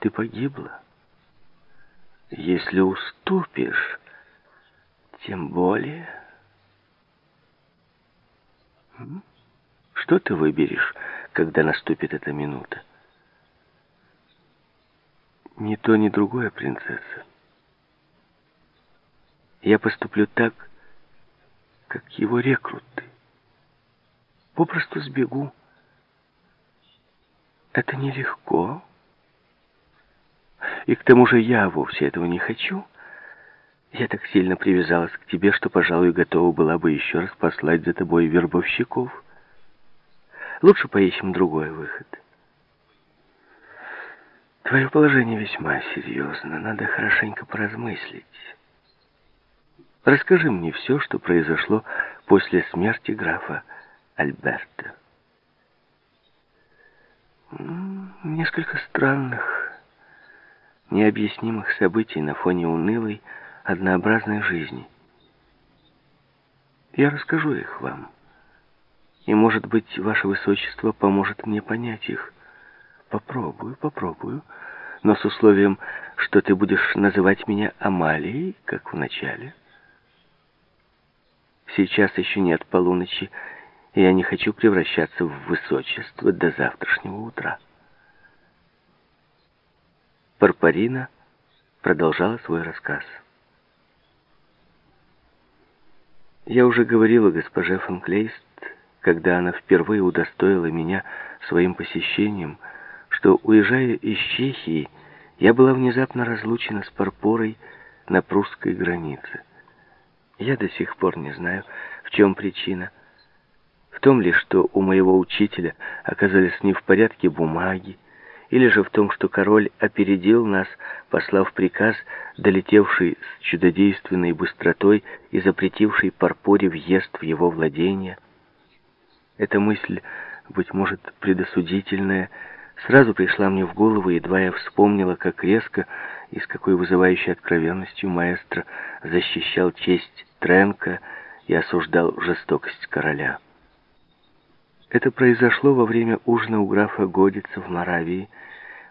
ты погибла. Если уступишь, тем более... Что ты выберешь, когда наступит эта минута? Ни то, ни другое, принцесса. Я поступлю так, как его рекруты. Попросту сбегу. Это нелегко. И к тому же я вовсе этого не хочу. Я так сильно привязалась к тебе, что, пожалуй, готова была бы еще раз послать за тобой вербовщиков. Лучше поищем другой выход. Твое положение весьма серьезно. Надо хорошенько поразмыслить. Расскажи мне все, что произошло после смерти графа Альберта. Несколько странных, необъяснимых событий на фоне унылой, однообразной жизни. Я расскажу их вам. И, может быть, ваше высочество поможет мне понять их. Попробую, попробую, но с условием, что ты будешь называть меня Амалией, как в начале. Сейчас еще нет полуночи, и я не хочу превращаться в высочество до завтрашнего утра. Парпарина продолжала свой рассказ. Я уже говорила госпоже фон когда она впервые удостоила меня своим посещением, что, уезжая из Чехии, я была внезапно разлучена с Парпорой на прусской границе. Я до сих пор не знаю, в чем причина. В том ли, что у моего учителя оказались не в порядке бумаги, или же в том, что король опередил нас, послав приказ, долетевший с чудодейственной быстротой и запретивший Парпоре въезд в его владение. Эта мысль, быть может, предосудительная, сразу пришла мне в голову, едва я вспомнила, как резко и с какой вызывающей откровенностью маэстро защищал честь Тренка и осуждал жестокость короля. Это произошло во время ужина у графа Годица в Моравии,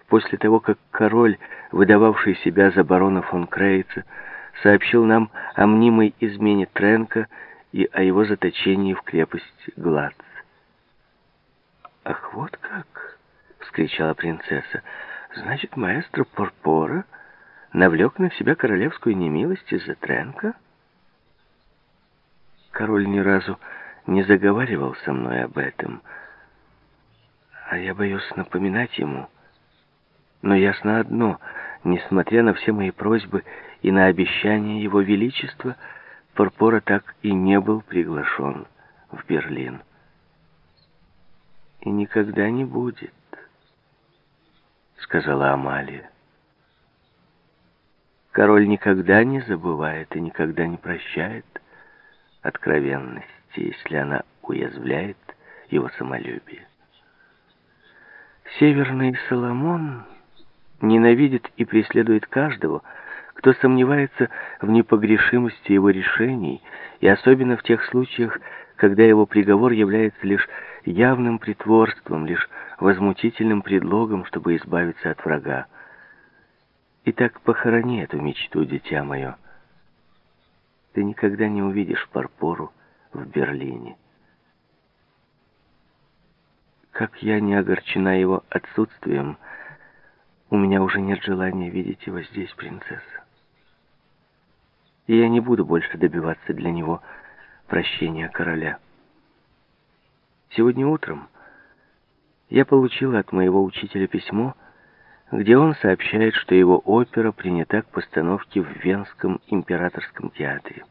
после того, как король, выдававший себя за барона фон Крейца, сообщил нам о мнимой измене Тренка и о его заточении в крепость Глац. «Ах, вот как!» — вскричала принцесса. «Значит, маэстро Порпора навлек на себя королевскую немилость из-за Тренка?» Король ни разу не заговаривал со мной об этом, а я боюсь напоминать ему. Но ясно одно, несмотря на все мои просьбы и на обещания его величества, Порпора так и не был приглашен в Берлин. «И никогда не будет», — сказала Амалия. Король никогда не забывает и никогда не прощает откровенность если она уязвляет его самолюбие. Северный Соломон ненавидит и преследует каждого, кто сомневается в непогрешимости его решений, и особенно в тех случаях, когда его приговор является лишь явным притворством, лишь возмутительным предлогом, чтобы избавиться от врага. Итак, похорони эту мечту, дитя мое. Ты никогда не увидишь Парпору, в Берлине. Как я не огорчена его отсутствием, у меня уже нет желания видеть его здесь, принцесса. И я не буду больше добиваться для него прощения короля. Сегодня утром я получила от моего учителя письмо, где он сообщает, что его опера принята к постановке в Венском императорском театре.